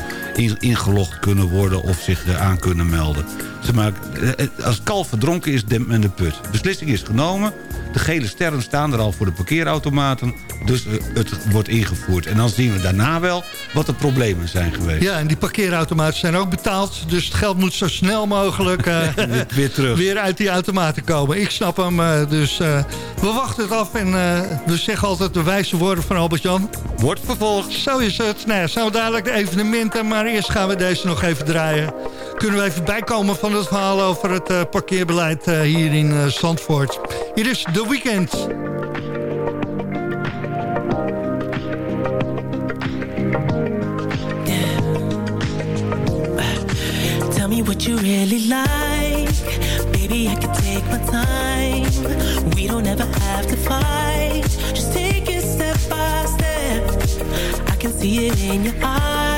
Speaker 10: ingelogd kunnen worden of zich eh, aan kunnen melden. Ze maken, eh, eh, als het kalf verdronken is, dempt men de put. De beslissing is genomen. De gele sterren staan er al voor de parkeerautomaten. Dus eh, het wordt ingevoerd. En dan zien we daarna wel wat de problemen zijn geweest.
Speaker 9: Ja, en die parkeerautomaten zijn ook betaald. Dus het geld moet zo snel mogelijk [laughs]
Speaker 10: Weer- terug.
Speaker 9: weer uit die automaten komen. Ik snap hem. dus we wachten het af. En we zeggen altijd de wijze woorden van Albert-Jan.
Speaker 10: Wordt vervolgd.
Speaker 9: Zo is het. Nou ja, zo dadelijk de evenementen. Maar eerst gaan we deze nog even draaien. Kunnen we even bijkomen van het verhaal over het eh, parkeerbeleid eh, hier in eh, Zandvoort. Hier is The Weekend.
Speaker 11: What you really like. Baby, I can take my time. We don't ever have to fight. Just take it step by step. I can see it in your eyes.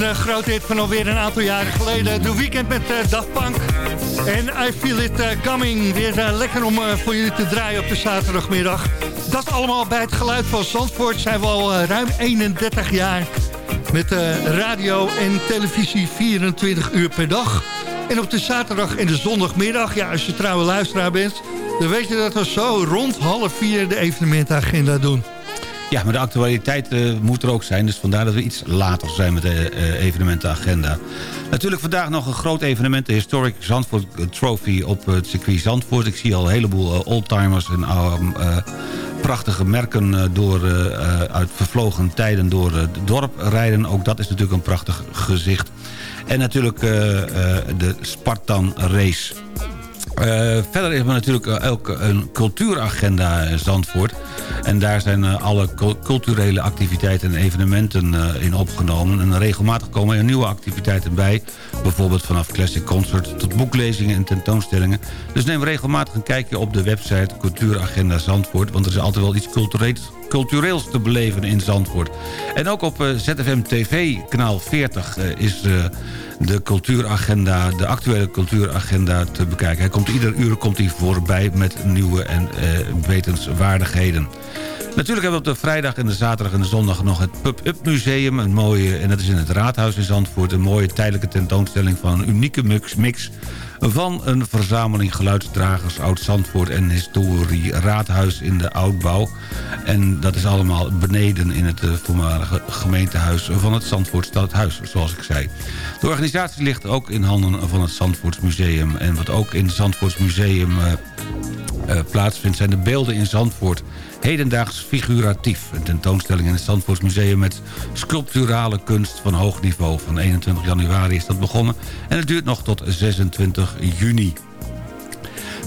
Speaker 9: Een eh, groot hit van alweer een aantal jaren geleden. De weekend met eh, Daft Punk. En I Feel It eh, Coming. Weer lekker om voor jullie te draaien op de zaterdagmiddag. Dat allemaal bij het geluid van Zandvoort zijn we al ruim 31 jaar. Met radio en televisie 24 uur per dag. En op de zaterdag en de zondagmiddag, ja, als je trouwe luisteraar bent... dan weet je dat we zo rond half vier de evenementagenda doen.
Speaker 10: Ja, maar de actualiteit eh, moet er ook zijn. Dus vandaar dat we iets later zijn met de eh, evenementenagenda. Natuurlijk vandaag nog een groot evenement. De Historic Zandvoort Trophy op het circuit Zandvoort. Ik zie al een heleboel eh, oldtimers en uh, prachtige merken door, uit vervlogen tijden door het dorp rijden. Ook dat is natuurlijk een prachtig gezicht. En natuurlijk de Spartan Race. Uh, verder is er natuurlijk ook een cultuuragenda Zandvoort. En daar zijn alle culturele activiteiten en evenementen in opgenomen. En regelmatig komen er nieuwe activiteiten bij. Bijvoorbeeld vanaf classic concert tot boeklezingen en tentoonstellingen. Dus neem regelmatig een kijkje op de website Cultuuragenda Zandvoort. Want er is altijd wel iets cultureels, cultureels te beleven in Zandvoort. En ook op ZFM TV, kanaal 40, is de cultuuragenda, de actuele cultuuragenda te bekijken. Hij komt, ieder uur komt hij voorbij met nieuwe en wetenswaardigheden. Natuurlijk hebben we op de vrijdag en de zaterdag en de zondag nog het Pub-Up Museum. Een mooie, en dat is in het Raadhuis in Zandvoort. Een mooie tijdelijke tentoonstelling van een unieke mix van een verzameling geluidsdragers Oud-Zandvoort en historie Raadhuis in de Oudbouw. En dat is allemaal beneden in het voormalige gemeentehuis van het Zandvoort Stadhuis, zoals ik zei. De organisatie ligt ook in handen van het Zandvoortsmuseum. En wat ook in het Zandvoortsmuseum uh, plaatsvindt zijn de beelden in Zandvoort hedendaags figuratief. Een tentoonstelling in het Zandvoortsmuseum met sculpturale kunst van hoog niveau. Van 21 januari is dat begonnen en het duurt nog tot 26 juni.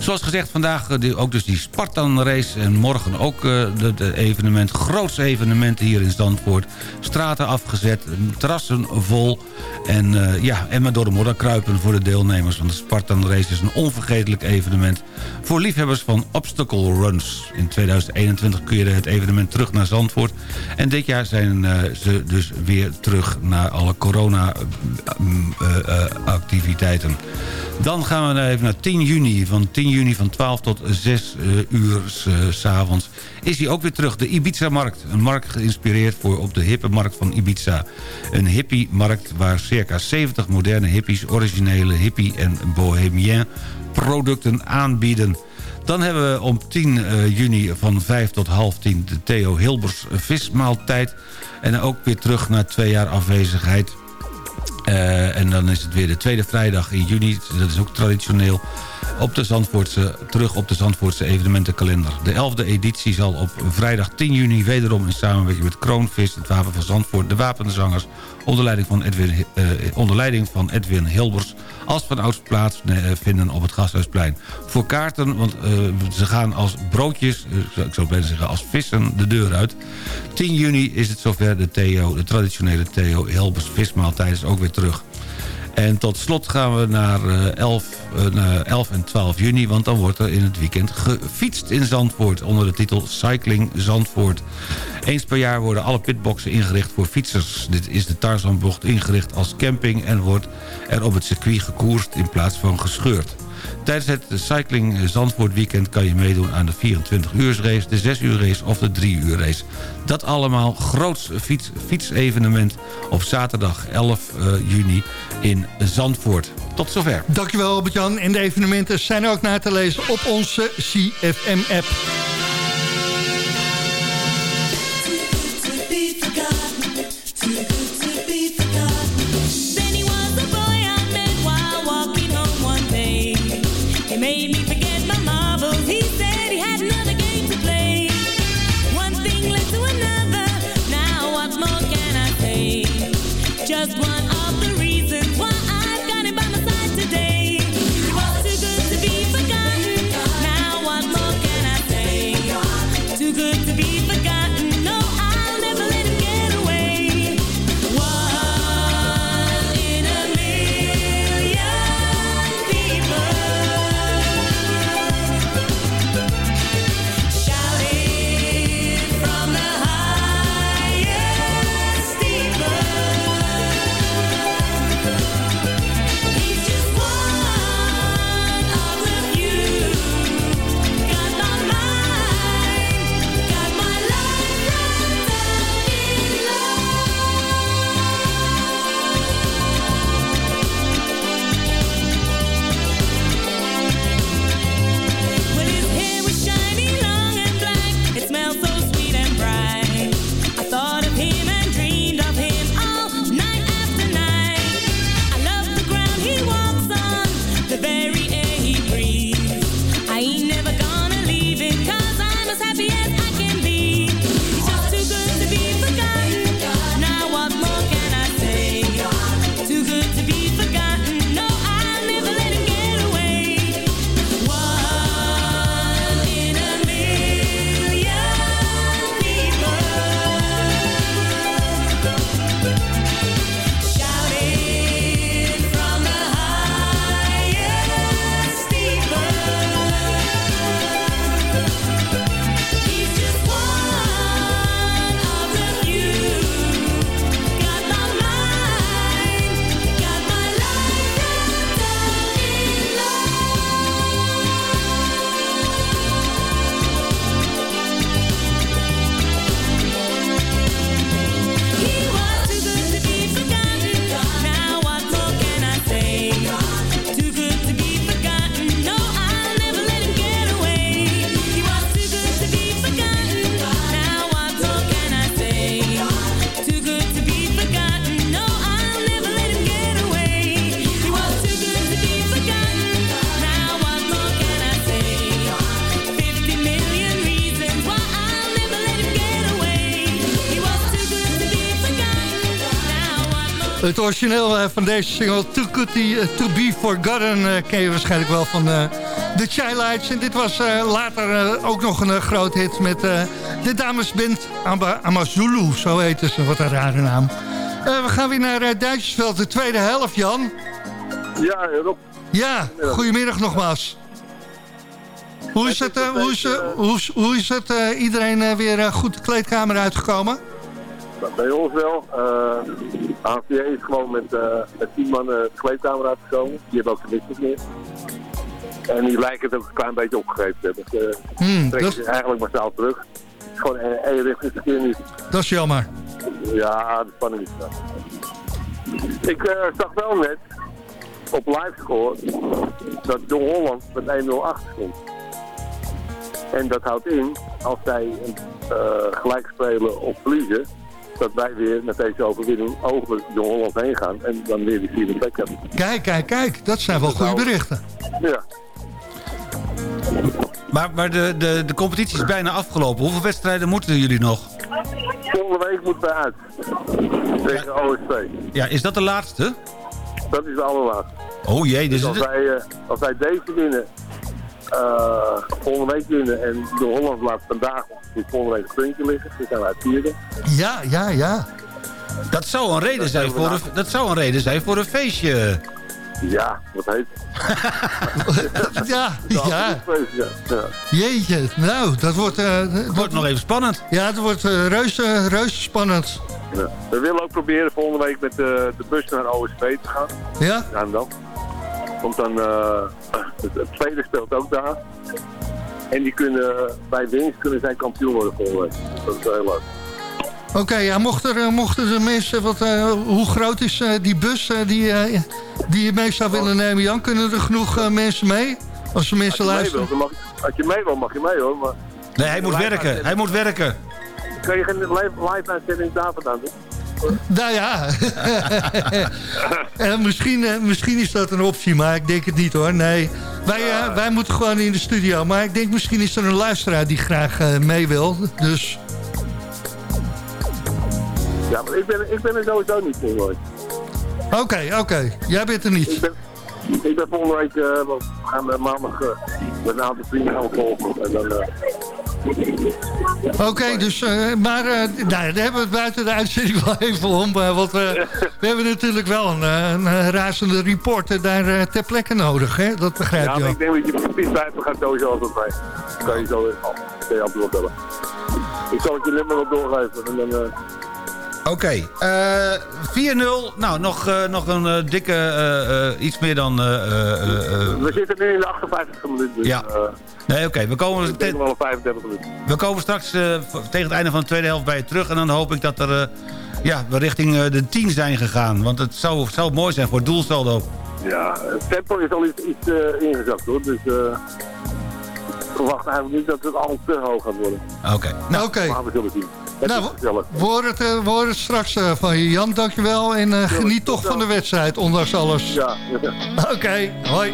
Speaker 10: Zoals gezegd, vandaag ook dus die Spartan-race. En morgen ook het evenement. Grootste evenement hier in Zandvoort. Straten afgezet, terrassen vol. En, uh, ja, en maar door de modder kruipen voor de deelnemers. Want de Spartan-race is een onvergetelijk evenement... voor liefhebbers van obstacle runs. In 2021 keerde het evenement terug naar Zandvoort. En dit jaar zijn ze dus weer terug naar alle corona-activiteiten. Uh, Dan gaan we even naar 10 juni. Van 10 juni van 12 tot 6 uur s'avonds is hij ook weer terug. De Ibiza-markt. Een markt geïnspireerd voor op de hippe markt van Ibiza. Een hippie-markt waar circa 70 moderne hippies... originele hippie- en bohemien producten aanbieden. Dan hebben we om 10 uh, juni van 5 tot half 10 de Theo Hilbers vismaaltijd. En ook weer terug na twee jaar afwezigheid. En dan is het weer de tweede vrijdag in juni. Dat is ook traditioneel. Op de Zandvoortse, terug op de Zandvoortse evenementenkalender. De 11e editie zal op vrijdag 10 juni wederom in samenwerking met Kroonvis... het Wapen van Zandvoort, de Wapenzangers... onder leiding van Edwin, uh, onder leiding van Edwin Hilbers... als van ouds plaatsvinden op het Gasthuisplein. Voor kaarten, want uh, ze gaan als broodjes, uh, ik zou bijna zeggen als vissen, de deur uit. 10 juni is het zover de Theo, de traditionele Theo Hilbers vismaaltijd is ook weer terug. En tot slot gaan we naar 11, uh, 11 en 12 juni... want dan wordt er in het weekend gefietst in Zandvoort... onder de titel Cycling Zandvoort. Eens per jaar worden alle pitboxen ingericht voor fietsers. Dit is de Tarzanbocht ingericht als camping... en wordt er op het circuit gekoerst in plaats van gescheurd. Tijdens het Cycling Zandvoort weekend kan je meedoen aan de 24 uur race, de 6 uur race of de 3 uur race. Dat allemaal groots fiets, fietsevenement op zaterdag 11 uh, juni in Zandvoort. Tot zover.
Speaker 9: Dankjewel Albert-Jan. En de evenementen zijn ook na te lezen op onze CFM-app. Origineel eh, van deze single, Too Good To Be Forgotten... eh, ken je waarschijnlijk wel van eh The. En dit was eh, later eh, ook nog een eh, groot hit met eh, de damesband Amazulu. Zo heette ze, wat een rare naam. Eh, we gaan weer naar Duitsersveld, de tweede helft, Jan.
Speaker 12: Ja, Rob.
Speaker 9: Ja, goedemiddag nogmaals. Hoe is het, eh, hoe is, eh, hoe is, hoe is het eh, iedereen eh, weer eh, goed de kleedkamer uitgekomen?
Speaker 12: Bij ons wel. Uh, ANVA is gewoon met, eh met 10 man eh, de kleedkamer uitgekomen. Die hebben ook de niks meer. En die lijken het ook een klein beetje opgegeven te hebben. Ze
Speaker 9: Hmm,
Speaker 12: trekken
Speaker 9: dat-
Speaker 12: zich eigenlijk massaal terug. Gewoon één één richtingsverkeer niet.
Speaker 9: Dat is jammer.
Speaker 12: Ja, de spanning is. Ik eh, zag wel net op livescore dat John Holland met 1-0 achter stond. En dat houdt in, als zij eh, gelijk spelen of verliezen, dat wij weer met deze overwinning over John Holland heen gaan en dan weer die vierde plek hebben.
Speaker 9: Kijk, kijk, kijk. Dat zijn wel goede berichten.
Speaker 12: Ja.
Speaker 10: Maar, maar de, de, de competitie is bijna afgelopen. Hoeveel wedstrijden moeten jullie nog?
Speaker 12: Volgende week moeten wij uit. Tegen OSP.
Speaker 10: Ja, is dat de laatste?
Speaker 12: Dat is de allerlaatste.
Speaker 10: Oh jee, dus
Speaker 12: Dus als wij, eh, als wij deze winnen, eh, volgende week winnen en de Holland laat vandaag die volgende week een puntje liggen, dan zijn wij vierde.
Speaker 9: Ja, ja, ja.
Speaker 10: dat zou een reden zijn voor een, dat zou een reden zijn voor een feestje.
Speaker 12: Ja, wat heet [laughs]
Speaker 9: Ja, ja. Jeetje, nou, dat wordt... eh, het
Speaker 10: wordt nog even spannend.
Speaker 9: Ja, het wordt eh, reuze, reuze spannend.
Speaker 12: Ja. We willen ook proberen volgende week met de, de bus naar OSP te gaan.
Speaker 9: Ja?
Speaker 12: Ja, en dan. Want dan, eh, het, het tweede speelt ook daar. En die kunnen, bij winst kunnen zij kampioen worden volgende week. Dat is heel leuk.
Speaker 9: Oké, ja, mochten er, mochten de mensen... Wat, eh, hoe groot is eh, die bus eh, die, eh, die je mee zou willen nemen, Jan? Kunnen er genoeg mensen mee? Als er mensen
Speaker 12: Als
Speaker 9: luisteren?
Speaker 12: wil, dan mag, als je mee wil, mag je mee hoor. Maar
Speaker 10: Nee, hij moet werken. Hij moet werken.
Speaker 12: Kan je geen live, live uitzending daar vandaan doen?
Speaker 9: Nou ja, [laughs] Eh, misschien, eh, misschien is dat een optie, maar ik denk het niet hoor. Nee, wij, eh, wij moeten gewoon in de studio. Maar ik denk misschien is er een luisteraar die graag mee wil. Dus
Speaker 12: Ja, maar ik ben, ik ben er sowieso niet voor hoor.
Speaker 9: oké, oké. Jij bent er niet.
Speaker 12: Ik ben, ik ben volgende week, we gaan maandag met een aantal vrienden gaan volgen. En dan,
Speaker 9: Oké, dus, eh, maar nou, daar hebben we het buiten de uitzending wel even om. eh, want we hebben natuurlijk wel een, een razende reporter daar ter plekke nodig. Hè? Dat begrijp
Speaker 12: ja,
Speaker 9: je wel.
Speaker 12: ik denk dat je precies blijven gaat sowieso altijd. Dan kan je zo weer af. Kan je altijd wel bellen. Ik zal het je nummer wel doorgeven. En dan,
Speaker 10: Oké, eh 4-0. Nou, nog, eh, nog een eh, dikke, eh, eh, iets meer dan... eh, eh, eh, eh,
Speaker 12: we zitten nu in de 58 minuten. Dus,
Speaker 10: Ja. nee, oké. we, komen
Speaker 12: ik denk wel een 35 minuten.
Speaker 10: we komen straks eh, tegen het einde van de tweede helft bij je terug. En dan hoop ik dat er, eh, ja, we richting eh, de 10 zijn gegaan. Want het zou, zou mooi zijn voor het doelsaldo.
Speaker 12: Ja, het tempo is al iets, iets eh, ingezakt hoor. Dus eh, ik verwacht eigenlijk niet dat het al te hoog gaat worden.
Speaker 10: Oké.
Speaker 9: Nou, oké. Nou,
Speaker 12: is gezellig.
Speaker 9: We horen het, eh, we horen het straks eh, van je, Jan. Dankjewel. En eh, geniet toch van de wedstrijd, ondanks alles.
Speaker 12: Ja. [laughs]
Speaker 9: Oké, hoi.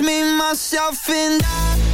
Speaker 16: me, myself, and I.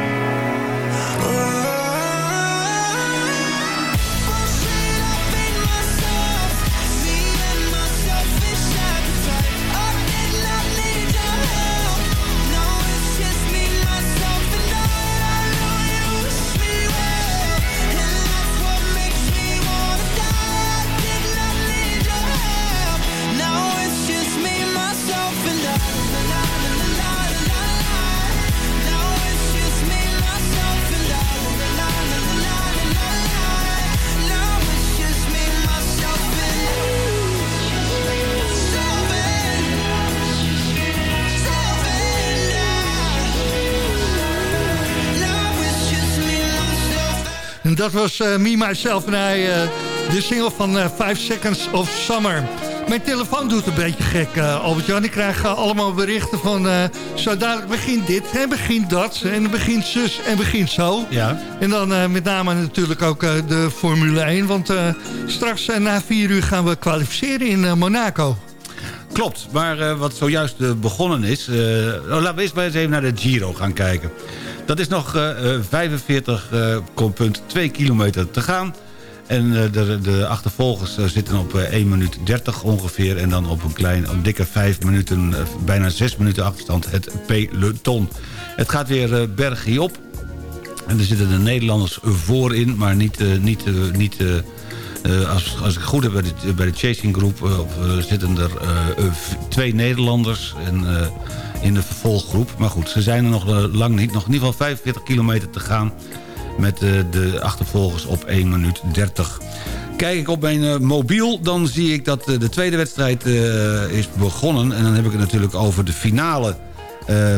Speaker 9: Dat was eh, Me, Myself en I, eh, de single van eh 5 Seconds of Summer. Mijn telefoon doet een beetje gek, Albert-Jan. Ik krijg allemaal berichten van... zo dadelijk begint dit en begint dat. En begint zus en begint zo.
Speaker 10: Ja.
Speaker 9: En dan met name natuurlijk ook de Formule 1. Want straks na 4 uur gaan we kwalificeren in Monaco.
Speaker 10: Klopt, maar wat zojuist begonnen is... oh, laten we eerst maar eens even naar de Giro gaan kijken. Dat is nog eh, 45,2 kilometer te gaan. En eh, de, de achtervolgers eh, zitten op eh, 1 minuut 30 ongeveer... en dan op een klein, dikke 5 minuten, eh, bijna 6 minuten achterstand het peloton. Het gaat weer eh, bergje op. En er zitten de Nederlanders voorin, maar niet... eh, niet, eh, niet eh, eh, als, als ik goed heb bij de, bij de Chasing Groep... eh, eh, zitten er eh, eh, v- twee Nederlanders en, eh, in de vervolggroep. Maar goed, ze zijn er nog eh, lang niet. Nog in ieder geval 45 kilometer te gaan... met eh, de achtervolgers op 1 minuut 30. Kijk ik op mijn eh, mobiel, dan zie ik dat de tweede wedstrijd is begonnen. En dan heb ik het natuurlijk over de finale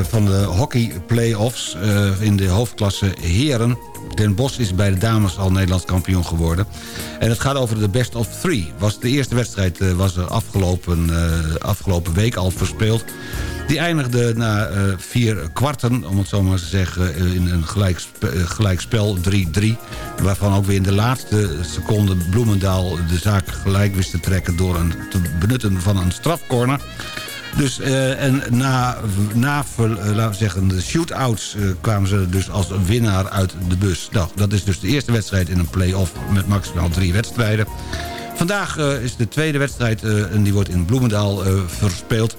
Speaker 10: van de hockey play-offs eh, in de hoofdklasse heren. Den Bosch is bij de dames al Nederlands kampioen geworden. En het gaat over de best of three. Was de eerste wedstrijd eh, was er afgelopen, eh, afgelopen week al verspeeld. Die eindigde na eh, vier kwarten, om het zo maar te zeggen... eh, in een gelijkspe- eh, gelijkspel 3-3. Waarvan ook weer in de laatste seconde Bloemendaal de zaak gelijk wist te trekken... door een, te benutten van een strafcorner. Dus, eh, en na, na eh, laten we zeggen, de shootouts eh, kwamen ze dus als winnaar uit de bus. Nou, dat is dus de eerste wedstrijd in een play-off met maximaal drie wedstrijden. Vandaag is de tweede wedstrijd en die wordt in Bloemendaal verspeeld.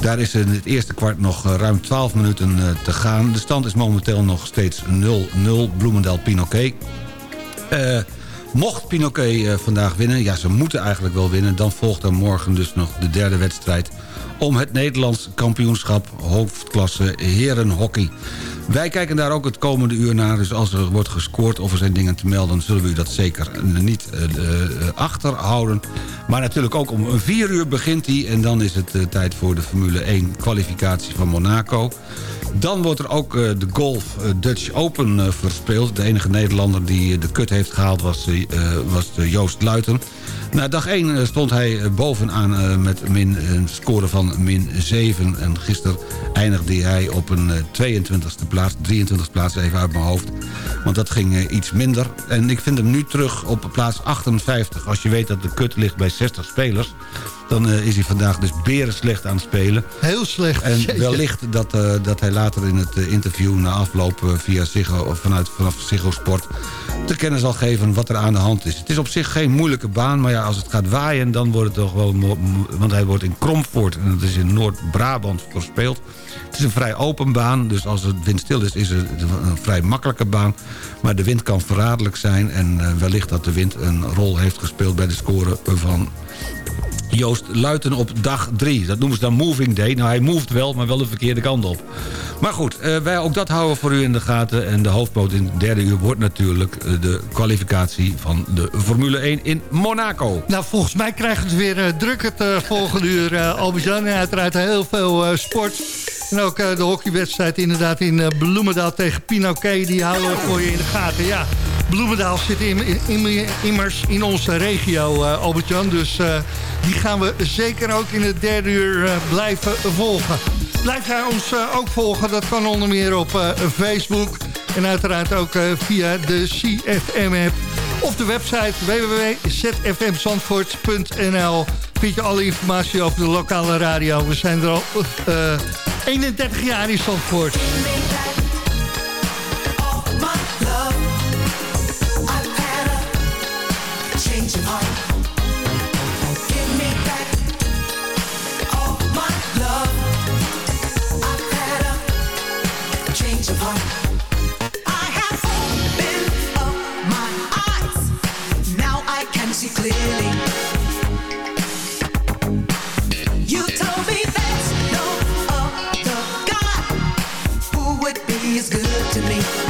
Speaker 10: Daar is in het eerste kwart nog ruim 12 minuten te gaan. De stand is momenteel nog steeds 0-0 Bloemendaal-Pinoquet. Mocht eh, vandaag winnen, ja ze moeten eigenlijk wel winnen... dan volgt er morgen dus nog de derde wedstrijd... om het Nederlands kampioenschap hoofdklasse herenhockey. Wij kijken daar ook het komende uur naar. Dus als er wordt gescoord of er zijn dingen te melden... zullen we u dat zeker niet eh, achterhouden. Maar natuurlijk ook om vier uur begint hij... en dan is het eh, tijd voor de Formule 1 kwalificatie van Monaco. Dan wordt er ook de Golf Dutch Open verspeeld. De enige Nederlander die de kut heeft gehaald was, was Joost Luiten. Na dag 1 stond hij eh, bovenaan eh, met min, een score van min 7. En gisteren eindigde hij op een eh, 22e plaats, 23e plaats even uit mijn hoofd. Want dat ging eh, iets minder. En ik vind hem nu terug op plaats 58. Als je weet dat de kut ligt bij 60 spelers... dan eh, is hij vandaag dus beren slecht aan het spelen.
Speaker 9: Heel slecht.
Speaker 10: En wellicht dat, eh, dat hij later in het eh, interview na afloop eh, via Ziggo, vanuit, vanaf Ziggo Sport te kennen zal geven wat er aan de hand is. Het is op zich geen moeilijke baan, maar ja, als het gaat waaien... dan wordt het toch wel... Want hij wordt in Kromvoort, en dat is in Noord-Brabant, verspeeld. Het is een vrij open baan, dus als het windstil is... is het een vrij makkelijke baan. Maar de wind kan verraderlijk zijn... en eh, wellicht dat de wind een rol heeft gespeeld bij de score van Joost Luiten op dag 3. Dat noemen ze dan moving day. Nou, hij moved wel, maar wel de verkeerde kant op. Maar goed, eh, wij ook dat houden voor u in de gaten. En de hoofdboot in het derde uur wordt natuurlijk eh, de kwalificatie van de Formule 1 in Monaco.
Speaker 9: Nou, volgens mij krijgen we weer eh, druk het volgende uur, eh Albert-Jan. En uiteraard heel veel sport. En ook de hockeywedstrijd inderdaad in Bloemendaal tegen Pinoquet. Die houden we voor je in de gaten. Ja, Bloemendaal zit in, in, immers in onze regio, uh, Albert-Jan. Dus eh, die gaan we zeker ook in het derde uur eh, blijven volgen. Blijf jij ons ook volgen. Dat kan onder meer op Facebook. En uiteraard ook via de CFM-app. Of de website www.zfmzandvoort.nl vind je alle informatie over de lokale radio. We zijn er al 31 jaar in Zandvoort.
Speaker 8: to me.